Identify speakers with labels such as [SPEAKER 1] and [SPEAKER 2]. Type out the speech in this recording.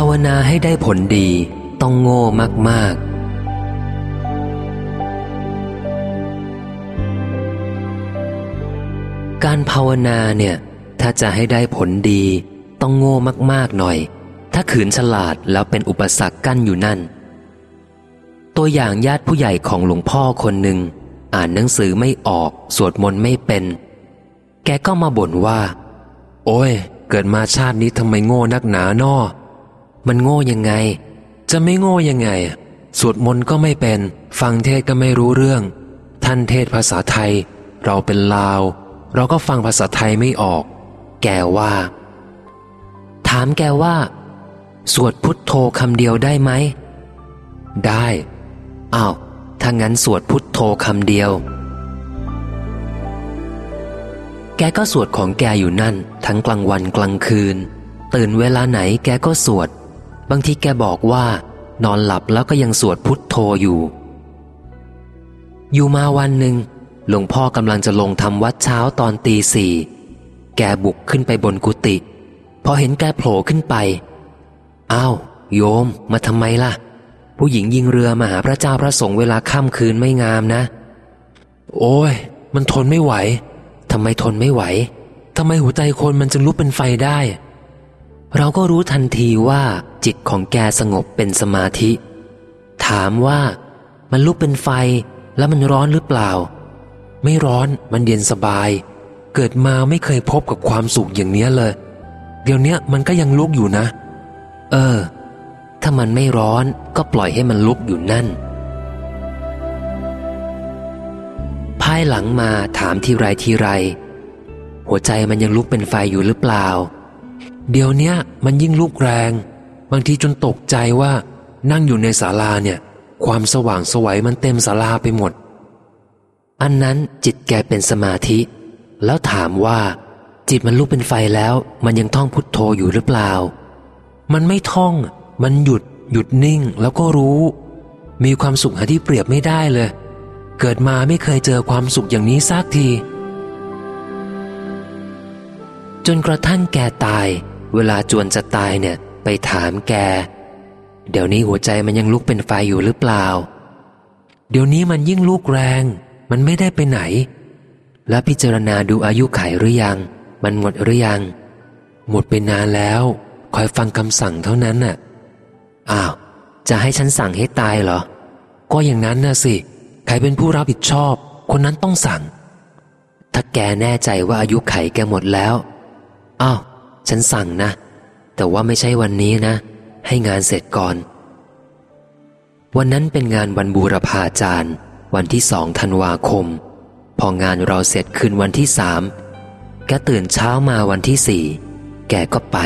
[SPEAKER 1] ภาวนาให้ได้ผลดีต้องโง่มาก ๆ การภาวนาเนี่ย ถ้าจะให้ได้ผลดี ต้องโง่มากๆหน่อย ถ้าขืนฉลาดแล้วเป็นอุปสรรคกั้นอยู่นั่น ตัวอย่างญาติผู้ใหญ่ของหลวงพ่อคนหนึ่ง อ่านหนังสือไม่ออก สวดมนต์ไม่เป็น แกก็มาบ่นว่า โอ้ย เกิดมาชาตินี้ทำไมโง่นักหนาน้อ มันโง่ยังไง จะไม่โง่ยังไง สวดมนต์ก็ไม่เป็น ฟังเทศก็ไม่รู้เรื่อง ท่านเทศภาษาไทย เราเป็นลาว เราก็ฟังภาษาไทยไม่ออก แกว่า ถามแกว่า สวดพุทโธคำเดียวได้ไหม ได้อ้าวถ้างั้นสวดพุทโธคำเดียว แกก็สวดของแกอยู่นั่น ทั้งกลางวันกลางคืน ตื่นเวลาไหนแกก็สวด บางทีแกบอกว่า นอนหลับแล้วก็ยังสวดพุทโธอยู่ อยู่มาวันหนึ่งหลวงพ่อกำลังจะลงทำวัดเช้าตอนตีสี่แกบุกขึ้นไปบนกุฏิพอเห็นแกโผล่ขึ้นไป อ้าว โยม มาทำไมล่ะ ผู้หญิงยิงเรือมาหาพระเจ้าพระสงฆ์เวลาค่ำคืนไม่งามนะ โอ้ย มันทนไม่ไหวทำไมทนไม่ไหวทำไมหัวใจคนมันจึงลุกเป็นไฟได้ เราก็รู้ทันทีว่าจิตของแกสงบเป็นสมาธิ ถามว่ามันลุกเป็นไฟแล้วมันร้อนหรือเปล่า ไม่ร้อนมันเย็นสบาย เกิดมาไม่เคยพบกับความสุขอย่างเนี้ยเลย เดี๋ยวนี้มันก็ยังลุกอยู่นะ เออ ถ้ามันไม่ร้อนก็ปล่อยให้มันลุกอยู่นั่น ภายหลังมาถามทีไรทีไร หัวใจมันยังลุกเป็นไฟอยู่หรือเปล่า เดี๋ยวเนี้ยมันยิ่งลุกแรง บางทีจนตกใจว่า นั่งอยู่ในศาลาเนี่ย ความสว่างสวัยมันเต็มศาลาไปหมด อันนั้นจิตแกเป็นสมาธิ แล้วถามว่า จิตมันลุกเป็นไฟแล้ว มันยังท่องพุทโธอยู่หรือเปล่า มันไม่ท่อง มันหยุด หยุดนิ่งแล้วก็รู้ มีความสุขหาที่เปรียบไม่ได้เลย เกิดมาไม่เคยเจอความสุขอย่างนี้สักทีจนกระทั่งแกตาย เวลาจวนจะตายเนี่ย ไปถามแก เดี๋ยวนี้หัวใจมันยังลุกเป็นไฟอยู่หรือเปล่า เดี๋ยวนี้มันยิ่งลุกแรง มันไม่ได้ไปไหน แล้วพิจารณาดูอายุไขหรือยัง มันหมดหรือยัง หมดไปนานแล้ว คอยฟังคำสั่งเท่านั้นน่ะ อ้าว จะให้ฉันสั่งให้ตายเหรอ ก็อย่างนั้นน่ะสิ ใครเป็นผู้รับผิดชอบ คนนั้นต้องสั่ง ถ้าแกแน่ใจว่าอายุไขแกหมดแล้ว อ้าว ฉันสั่งนะ แต่ว่าไม่ใช่วันนี้นะ ให้งานเสร็จก่อน วันนั้นเป็นงานวันบูรพาจารย์ วันที่สองธันวาคม พองานเราเสร็จคืนวันที่สามแกตื่นเช้ามาวันที่สี่แกก็ไป